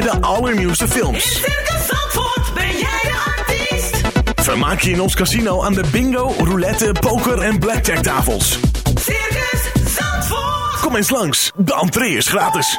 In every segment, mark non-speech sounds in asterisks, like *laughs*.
bij de allernieuwste films. In Circus Zandvoort ben jij de artiest. Vermaak je in ons casino aan de bingo, roulette, poker en blackjack tafels. Circus Zandvoort. Kom eens langs, de entree is gratis.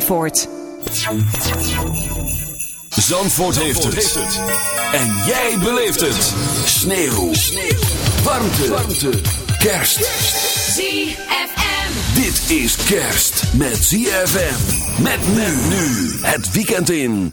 Zandvoort. Zandvoort, heeft, het. En jij beleeft het. Sneeuw. Warmte. Warmte. Kerst. ZFM. Dit is kerst met ZFM. Met men nu. Het weekend in.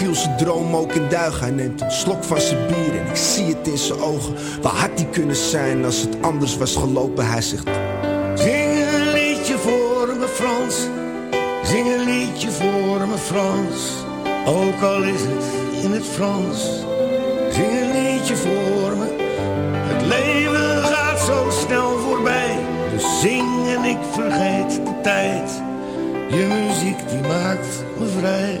viel zijn droom ook in duigen. Hij neemt een slok van zijn bier en ik zie het in zijn ogen. Waar had hij kunnen zijn als het anders was gelopen? Hij zegt. Zing een liedje voor me Frans, zing een liedje voor me Frans. Ook al is het in het Frans, zing een liedje voor me. Het leven gaat zo snel voorbij, dus zing en ik vergeet de tijd. Je muziek die maakt me vrij,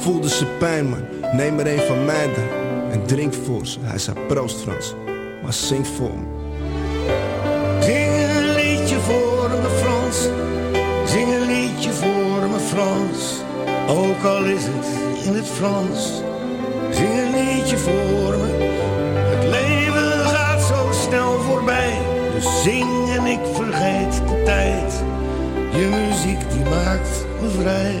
voelde zijn pijn, man. Neem er een van mij dan en drink voor ze. Hij zei proost Frans, maar zing voor me. Zing een liedje voor me Frans, zing een liedje voor me Frans. Ook al is het in het Frans, zing een liedje voor me. Het leven gaat zo snel voorbij, dus zing en ik vergeet de tijd. Je muziek die maakt me vrij,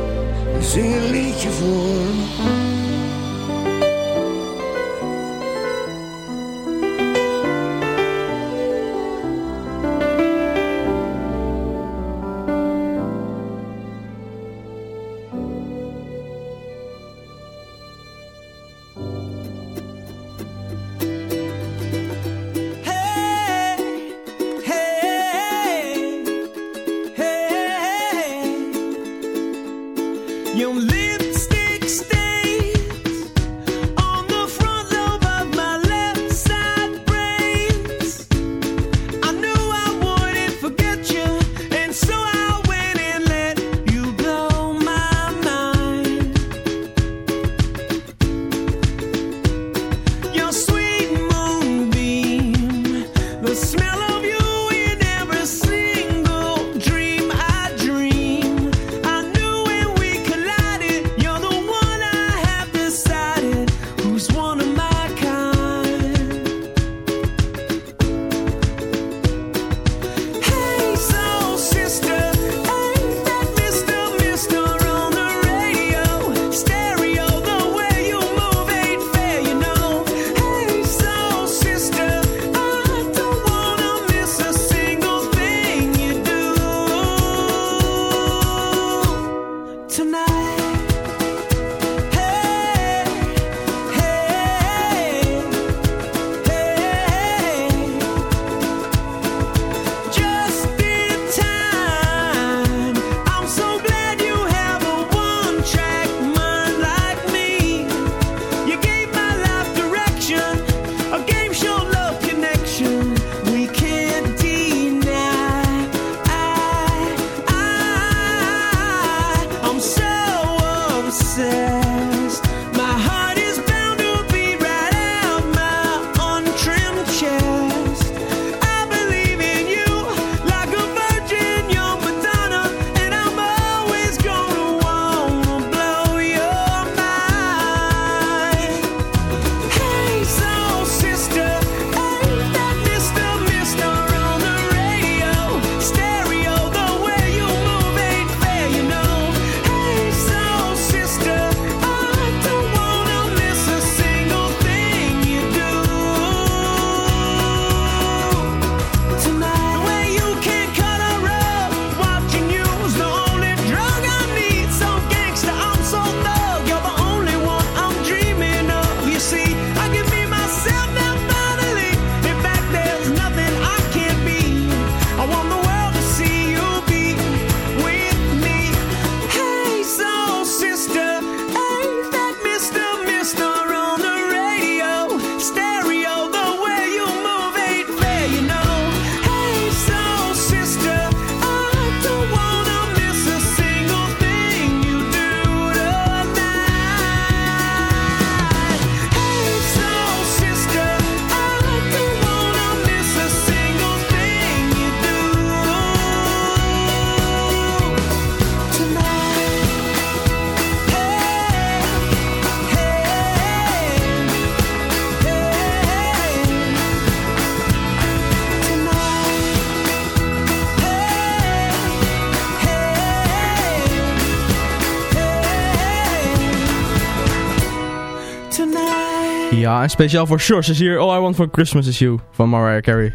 zing een liedje voor me. Ja, en speciaal voor Sure Is Here, All I Want For Christmas Is You van Mariah Carey.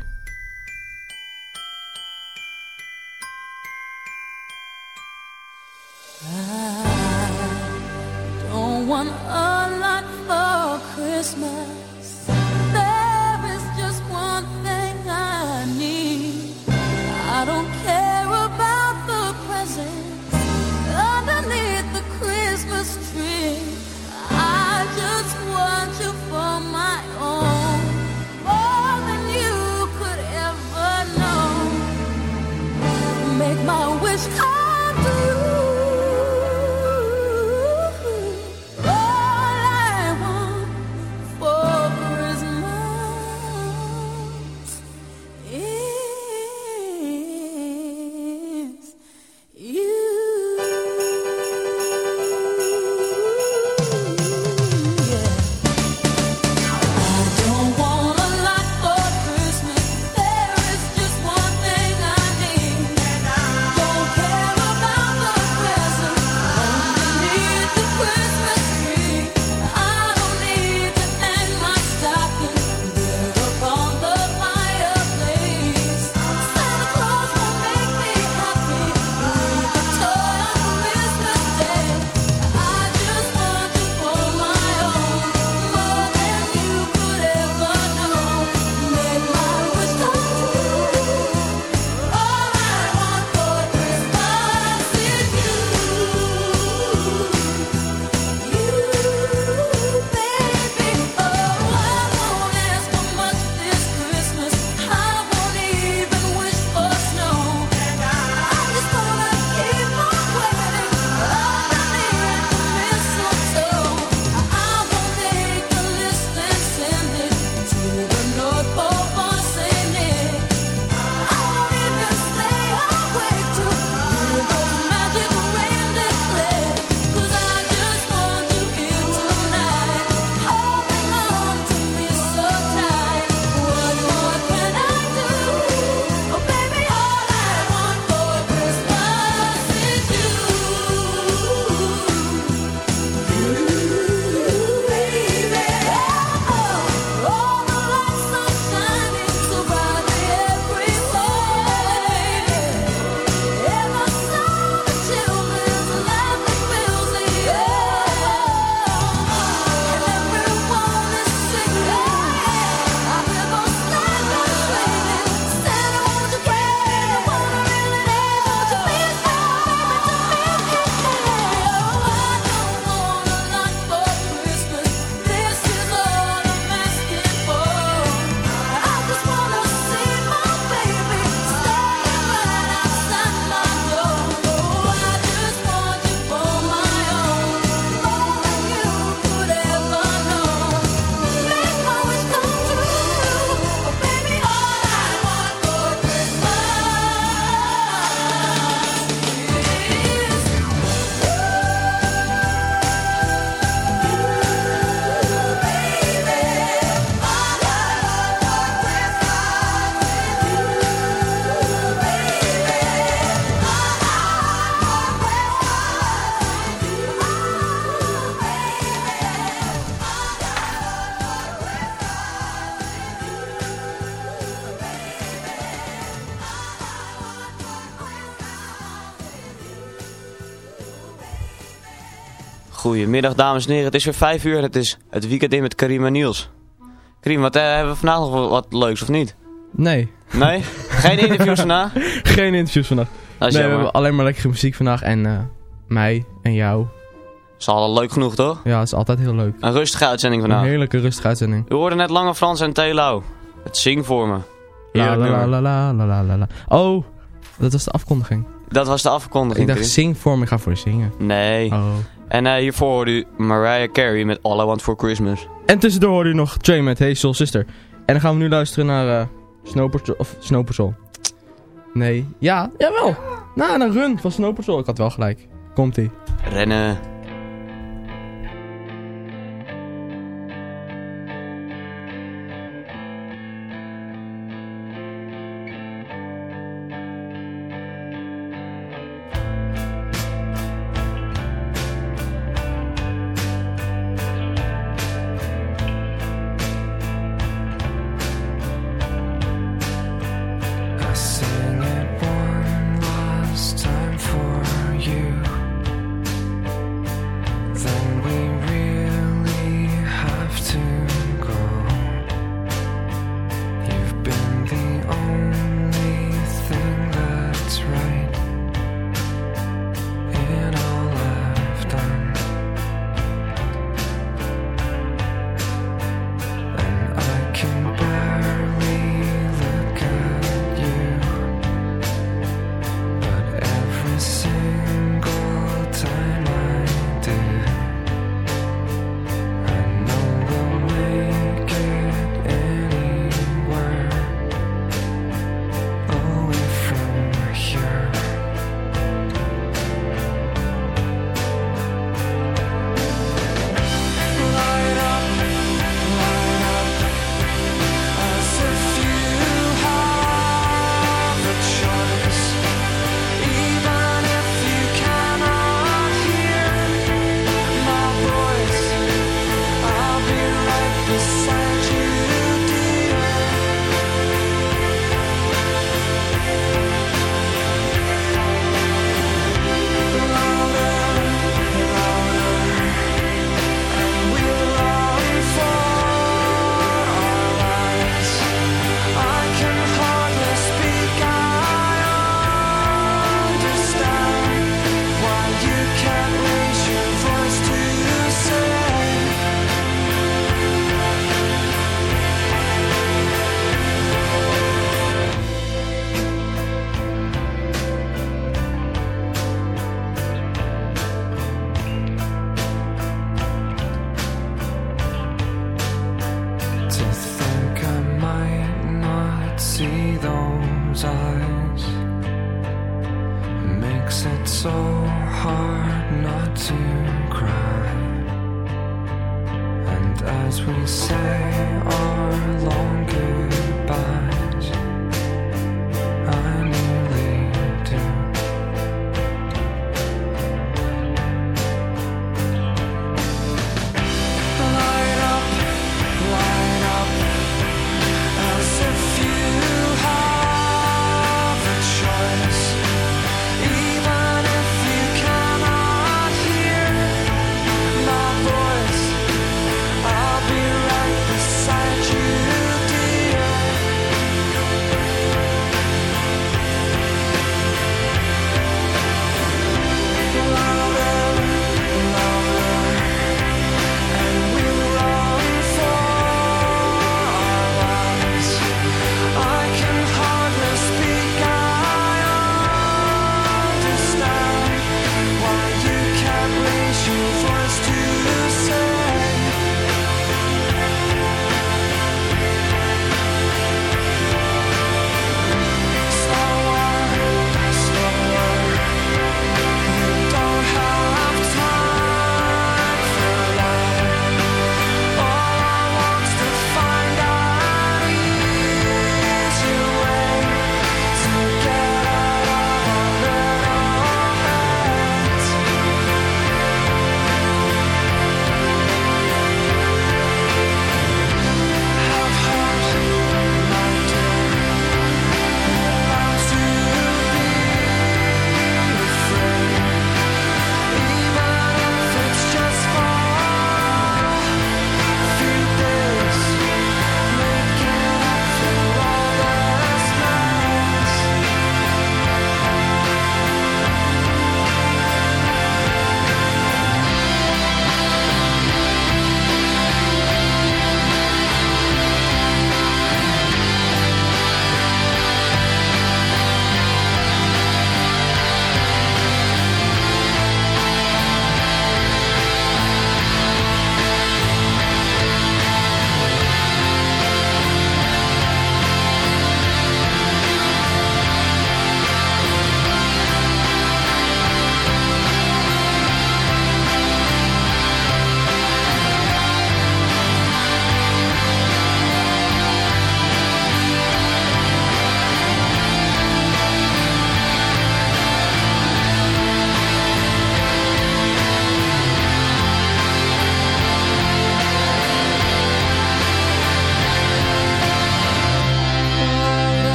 Goedemiddag dames en heren, het is weer 5 uur en het is het weekend in met Karim en Niels. Karim, wat, eh, hebben we vandaag nog wat leuks of niet? Nee. Nee? Geen interviews vandaag? *laughs* Geen interviews vandaag. Dat is nee, we jammer. hebben alleen maar lekkere muziek vandaag. En eh, mij en jou. Is al leuk genoeg toch? Ja, het is altijd heel leuk. Een rustige uitzending Een vandaag. heerlijke rustige uitzending. U hoorde net Lange Frans en Telau. Het zing voor me. La la la la la la la. Oh, dat was de afkondiging. Dat was de afkondiging. Ik dacht, zing voor me, ik ga voor je zingen. Nee. Oh. En eh, hiervoor hoorde u Mariah Carey met All I Want For Christmas. En tussendoor hoorde u nog Jay met Hey Soul Sister. En dan gaan we nu luisteren naar eh Snow Patrol, of Snow Patrol. Nee, ja, jawel. Nou, een run van Snow Patrol. Ik had wel gelijk. Komt-ie. Rennen.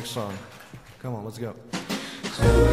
Next song. Come on, let's go.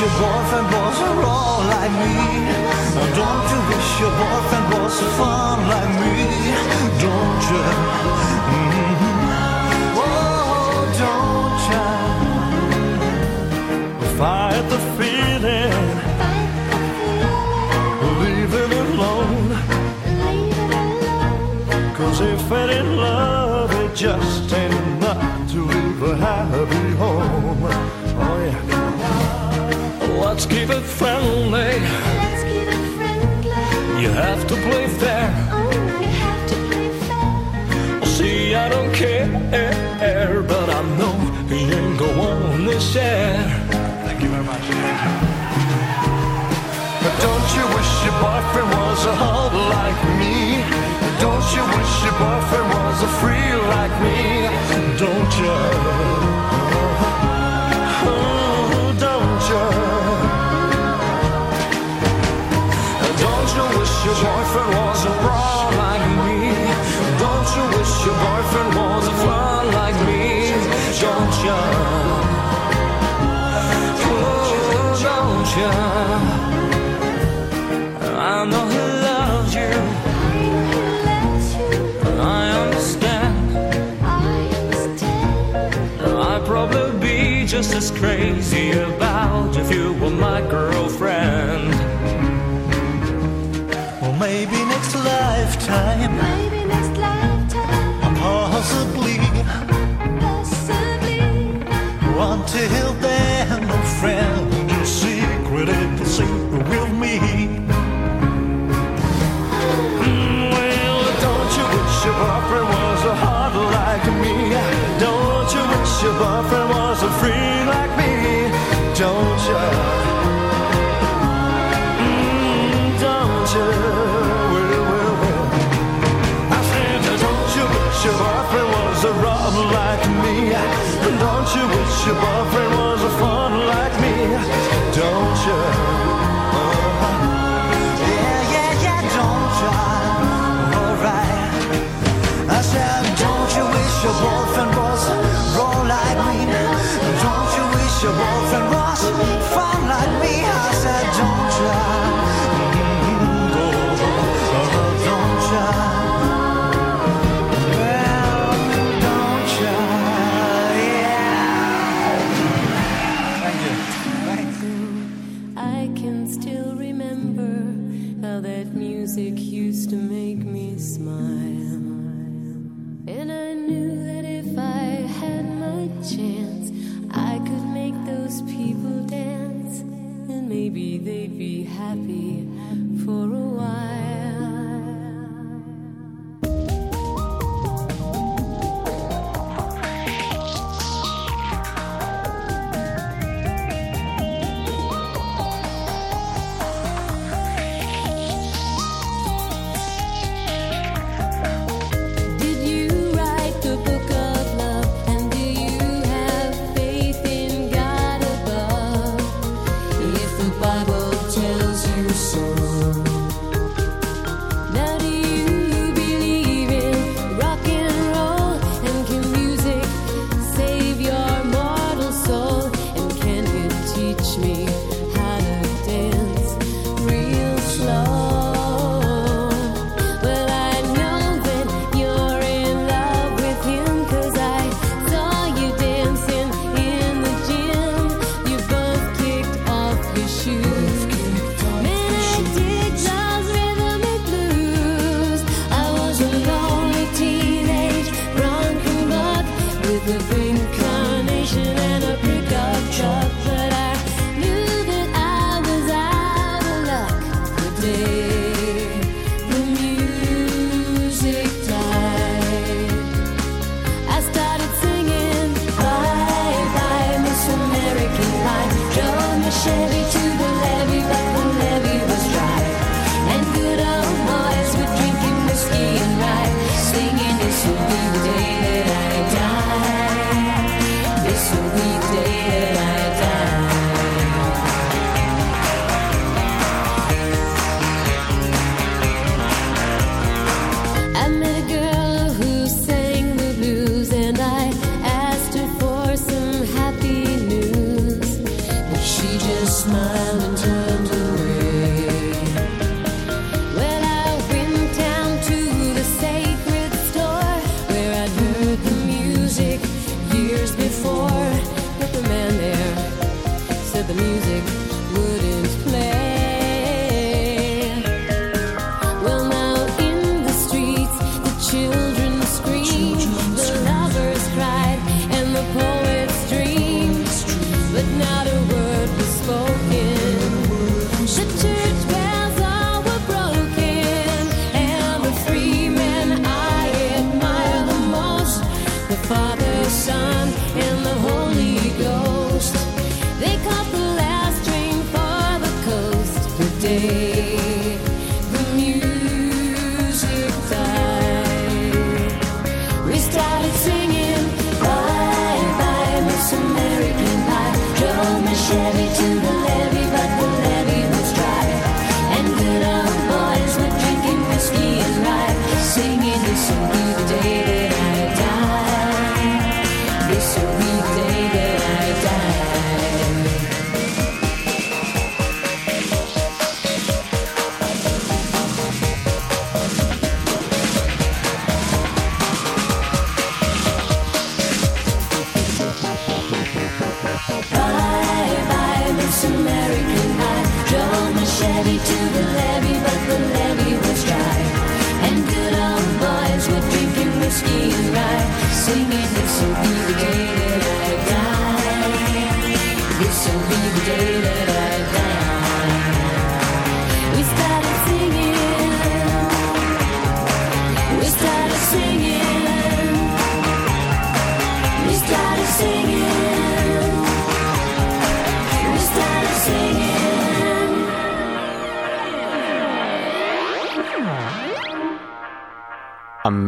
Your boyfriend was a raw like me? Don't you wish your boyfriend was a fun like me? Don't you? Mhm. Oh, don't you? Fight the feeling. Leave it alone. Cause if it ain't love, it just ain't enough to leave a happy home. Oh yeah. Let's keep it friendly. You have to play fair. Oh, you have to play fair. Oh, see, I don't care, but I know he ain't go on this share. Thank you very much. But don't you wish your boyfriend was a hub like me? Don't you wish your boyfriend was a free like me? Don't you? Your boyfriend was a raw like me? Don't you wish your boyfriend was a fun like me? Don't you? Oh, don't? I know he loves you. I understand. I'd probably be just as crazy about if you were my girlfriend. Lifetime. Maybe next lifetime. Possibly. Possibly. Until then,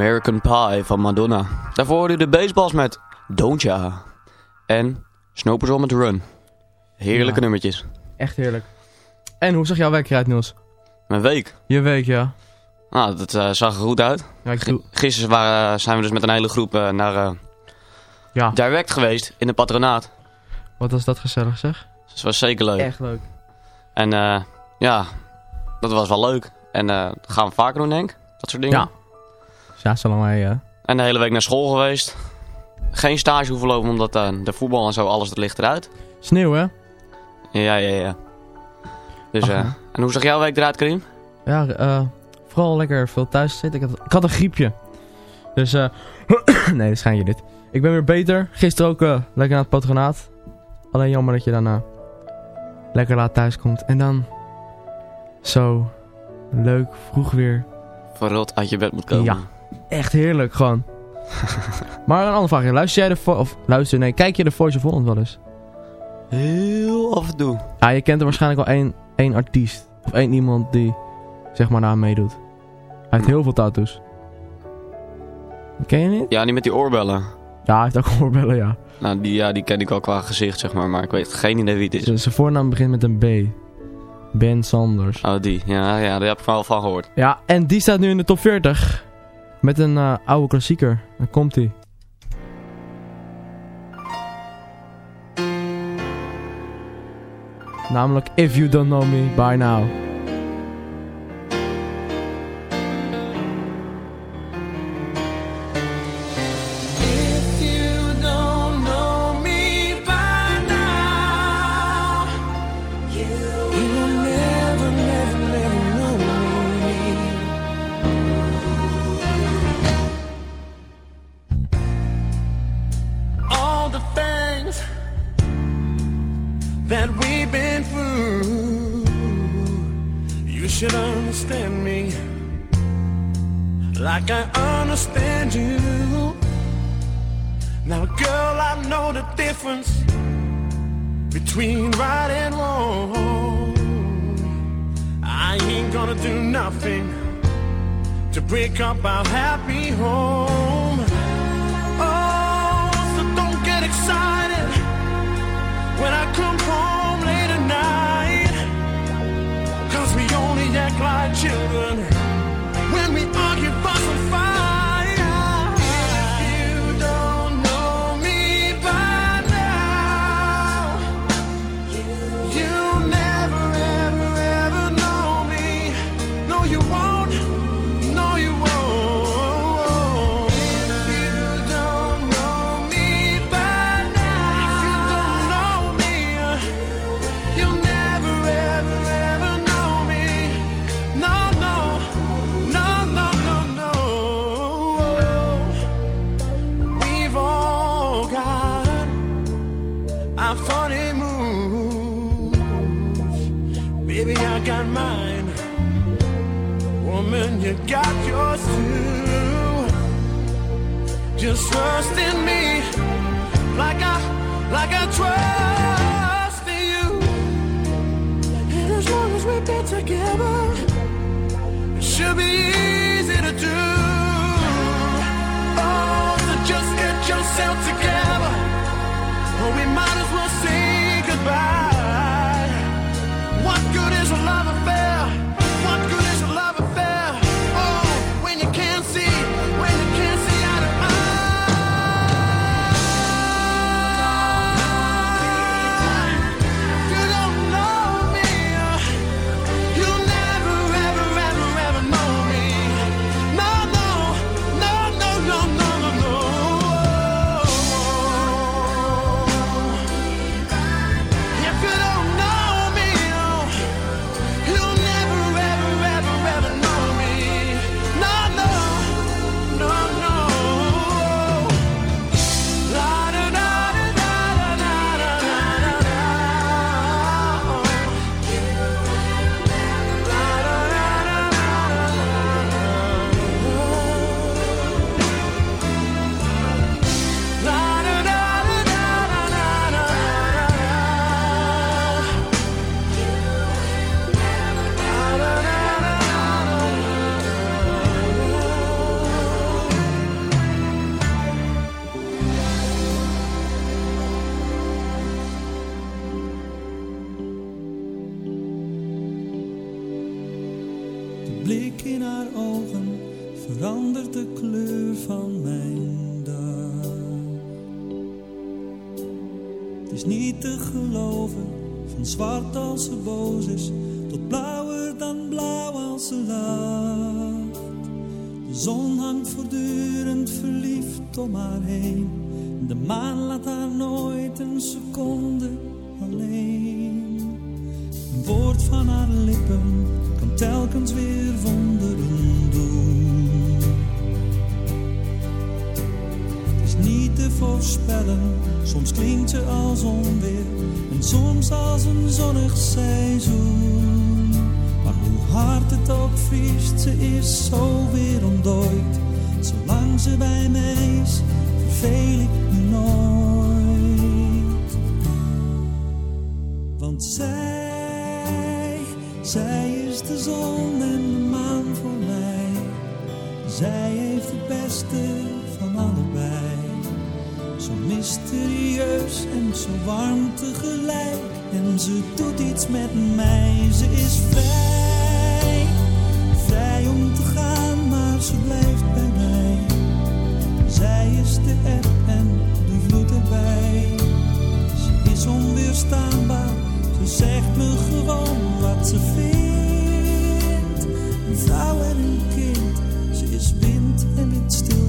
American Pie van Madonna. Daarvoor hoorde de baseballs met Don't Ya. En Snow Patrol met Run. Heerlijke Ja. nummertjes. Echt heerlijk. En hoe zag jouw week eruit, Niels? Mijn week. Je week, ja. Nou, dat eh, zag er goed uit. Ja, ik doe... Gisteren waren, zijn we dus met een hele groep eh, naar eh, Ja. Direct geweest in de patronaat. Wat was dat gezellig, zeg? Dus het was zeker leuk. Echt leuk. En eh, ja, dat was wel leuk. En eh, dat gaan we vaker doen, denk ik. Dat soort dingen. Ja. Ja, zolang wij... eh, En de hele week naar school geweest. Geen stage hoeven lopen, omdat eh, de voetbal en zo, alles dat ligt eruit. Sneeuw, hè? Ja, ja, ja. Dus, eh, ja. en hoe zag jouw week eruit, Karim? Ja, vooral lekker veel thuis zitten. Ik had, ik had een griepje. Dus, eh *clears throat* nee, dat schijn je dit. Ik ben weer beter. Gisteren ook lekker naar het patronaat. Alleen jammer dat je daarna lekker laat thuis komt. En dan zo leuk, vroeg weer. Verrot uit je bed moet komen. Ja, echt heerlijk gewoon. *laughs* maar een andere vraag. Luister jij de Vo- of luister, nee, kijk je de Voice of Holland wel eens? Heel af en toe. Ja, je kent er waarschijnlijk wel één, één artiest. Of één iemand die, zeg maar, daar meedoet. Hij heeft heel veel tattoos. Ken je niet? Ja, die met die oorbellen. Ja, hij heeft ook *laughs* oorbellen, ja. Nou, die, ja, die ken ik al qua gezicht, zeg maar. Maar ik weet geen idee wie het is. Z- Zijn voornaam begint met een B. Ben Sanders. Oh, die. Ja, ja, daar heb ik wel van gehoord. Ja, en die staat nu in de top 40. Met een eh, oude klassieker. Dan komt hij. Namelijk If You Don't Know Me By Now. Like I understand you. Now, girl, I know the difference between right and wrong. I ain't gonna do nothing to break up our happy home. Oh, so don't get excited when I come home late at night. Cause we only act like children you got yours too. Just trust in me, like I, like I trust in you. And as long as we've been together, it should be easy to do. Oh, so just get yourself together, or we might as well say goodbye. Zo weer ontdooid. Zolang ze bij mij is, verveel ik me nooit. Want zij, zij is de zon en de maan voor mij. Zij heeft het beste van allebei. Zo mysterieus en zo warm tegelijk. En ze doet iets met mij. Ze is vrij ze blijft bij mij. Zij is de eb en de vloed erbij. Ze is onweerstaanbaar, ze zegt me gewoon wat ze vindt. Een vrouw en een kind, ze is wind en windstilte. En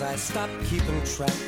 I stopped keeping track.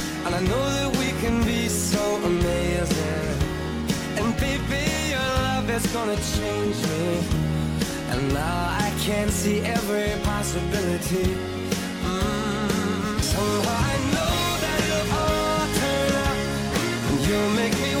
And I know that we can be so amazing. And baby, your love is gonna change me. And now I can see every possibility. Mm, somehow I know that it'll all turn out. And you'll make me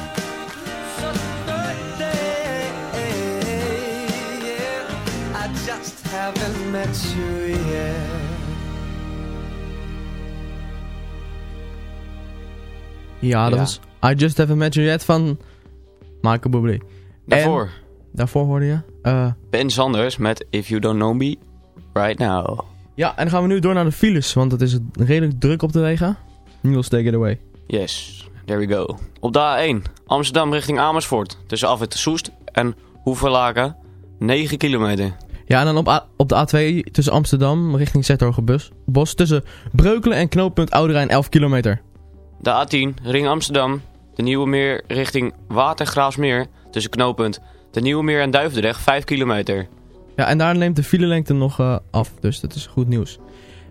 Haven't met you yet. Ja, dat Ja. was I Just Have a Met You Yet van Michael Bublé. Daarvoor. En daarvoor hoorde je? eh, Ben Sanders met If You Don't Know Me Right Now. ja, en dan gaan we nu door naar de files, want het is redelijk druk op de wegen. Niels, take it away. Yes, there we go. Op de A1, Amsterdam richting Amersfoort. Tussen Afwit Soest en Hoeverlaken, 9 kilometer. Ja, en dan op, op de A2 tussen Amsterdam richting Zetterhogebos. Tussen Breukelen en knooppunt Ouderijn 11 kilometer. De A10, ring Amsterdam. De Nieuwe Meer richting Watergraafsmeer. Tussen knooppunt De Nieuwe Meer en Duivendrecht 5 kilometer. Ja, en daar neemt de filelengte nog eh, af. Dus dat is goed nieuws.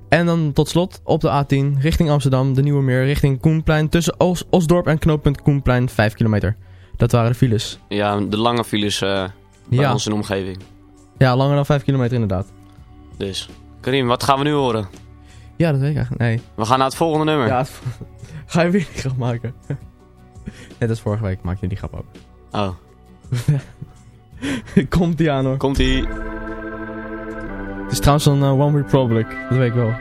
En dan tot slot op de A10 richting Amsterdam, de Nieuwe Meer, richting Koenplein. Tussen Osdorp en knooppunt Koenplein 5 kilometer. Dat waren de files. Ja, de lange files uh, bij ja. onze omgeving. Ja, langer dan 5 kilometer inderdaad. Dus, Karim, wat gaan we nu horen? Ja, dat weet ik eigenlijk. Nee. We gaan naar het volgende nummer. Ja, *laughs* ga je weer die grap maken? *laughs* Net als vorige week maak je die grap ook. Oh. *laughs* Komt-ie aan hoor. Komt-ie. Het is trouwens een eh, One Republic, dat weet ik wel.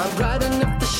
I'm riding up the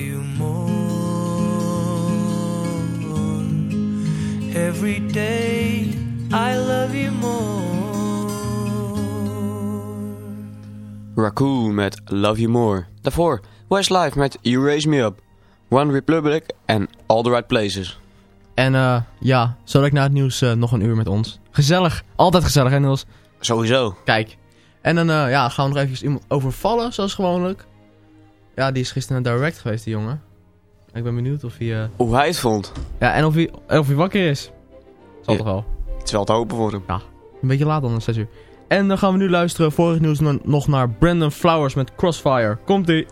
you more. Every day I love you more. Raku met Love You More. Daarvoor Westlife met You Raise Me Up. One Republic en All The Right Places. En eh, ja, zo ik na het nieuws eh, nog een uur met ons. Gezellig. Altijd gezellig, hè Niels? Sowieso. Kijk. En dan eh, ja, gaan we nog even iemand overvallen, zoals gewoonlijk. Ja, die is gisteren naar Direct geweest, die jongen. Ik ben benieuwd of hij... Eh, Hoe hij het vond. Ja, en of hij, of hij wakker is. Zal toch wel. Het is wel te hopen voor hem. Ja, een beetje laat dan, 6 uur. En dan gaan we nu luisteren, vorig nieuws nog naar Brandon Flowers met Crossfire. Komt-ie!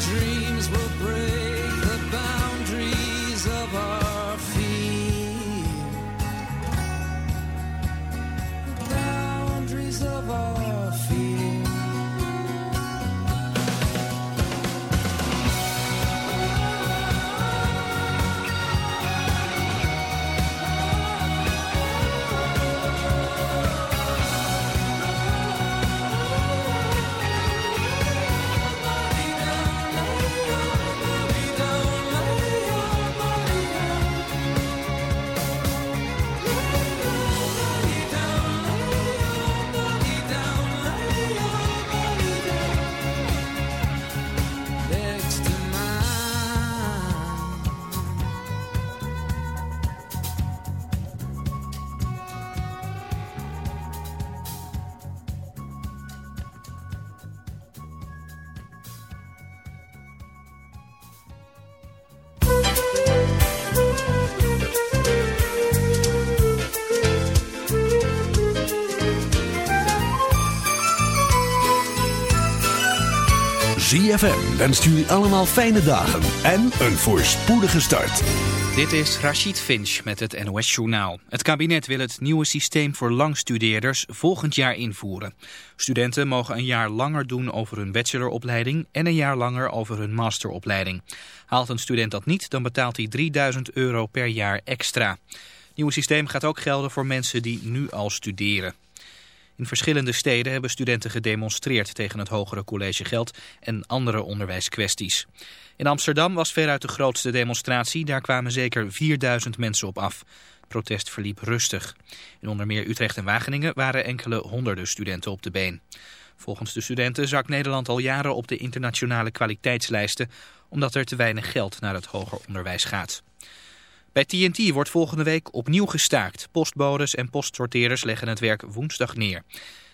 dreams will ZFM wenst jullie allemaal fijne dagen en een voorspoedige start. Dit is Rachid Finch met het NOS Journaal. Het kabinet wil het nieuwe systeem voor langstudeerders volgend jaar invoeren. Studenten mogen een jaar langer doen over hun bacheloropleiding en een jaar langer over hun masteropleiding. Haalt een student dat niet, dan betaalt hij 3000 euro per jaar extra. Het nieuwe systeem gaat ook gelden voor mensen die nu al studeren. In verschillende steden hebben studenten gedemonstreerd tegen het hogere collegegeld en andere onderwijskwesties. In Amsterdam was veruit de grootste demonstratie, daar kwamen zeker 4000 mensen op af. Het protest verliep rustig. In onder meer Utrecht en Wageningen waren enkele honderden studenten op de been. Volgens de studenten zakt Nederland al jaren op de internationale kwaliteitslijsten, omdat er te weinig geld naar het hoger onderwijs gaat. Bij TNT wordt volgende week opnieuw gestaakt. Postbodes en postsorteerders leggen het werk woensdag neer.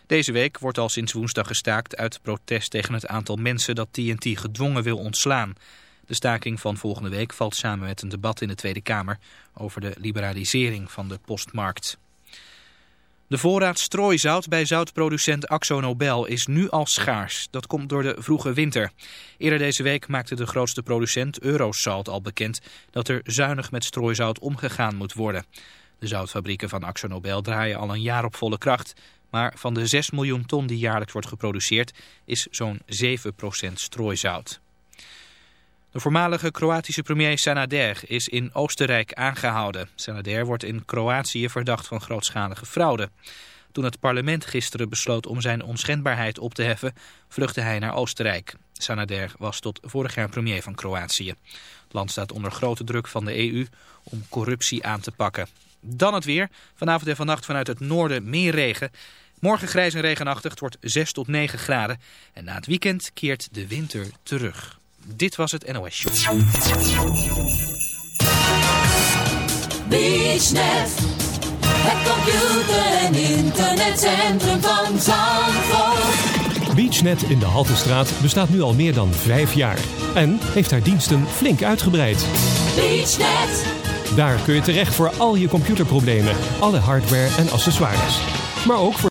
Deze week wordt al sinds woensdag gestaakt uit protest tegen het aantal mensen dat TNT gedwongen wil ontslaan. De staking van volgende week valt samen met een debat in de Tweede Kamer over de liberalisering van de postmarkt. De voorraad strooizout bij zoutproducent Axo Nobel is nu al schaars. Dat komt door de vroege winter. Eerder deze week maakte de grootste producent Eurosalt al bekend dat er zuinig met strooizout omgegaan moet worden. De zoutfabrieken van Axo Nobel draaien al een jaar op volle kracht. Maar van de 6 miljoen ton die jaarlijks wordt geproduceerd is zo'n 7% strooizout. De voormalige Kroatische premier Sanader is in Oostenrijk aangehouden. Sanader wordt in Kroatië verdacht van grootschalige fraude. Toen het parlement gisteren besloot om zijn onschendbaarheid op te heffen, vluchtte hij naar Oostenrijk. Sanader was tot vorig jaar premier van Kroatië. Het land staat onder grote druk van de EU om corruptie aan te pakken. Dan het weer. Vanavond en vannacht vanuit het noorden meer regen. Morgen grijs en regenachtig. Het wordt 6 tot 9 graden. En na het weekend keert de winter terug. Dit was het NOS Show. BeachNet, het computer- en internetcentrum van Zandvoort. BeachNet in de Haltestraat bestaat nu al meer dan vijf jaar. En heeft haar diensten flink uitgebreid. BeachNet, Daar kun je terecht voor al je computerproblemen, alle hardware en accessoires. Maar ook voor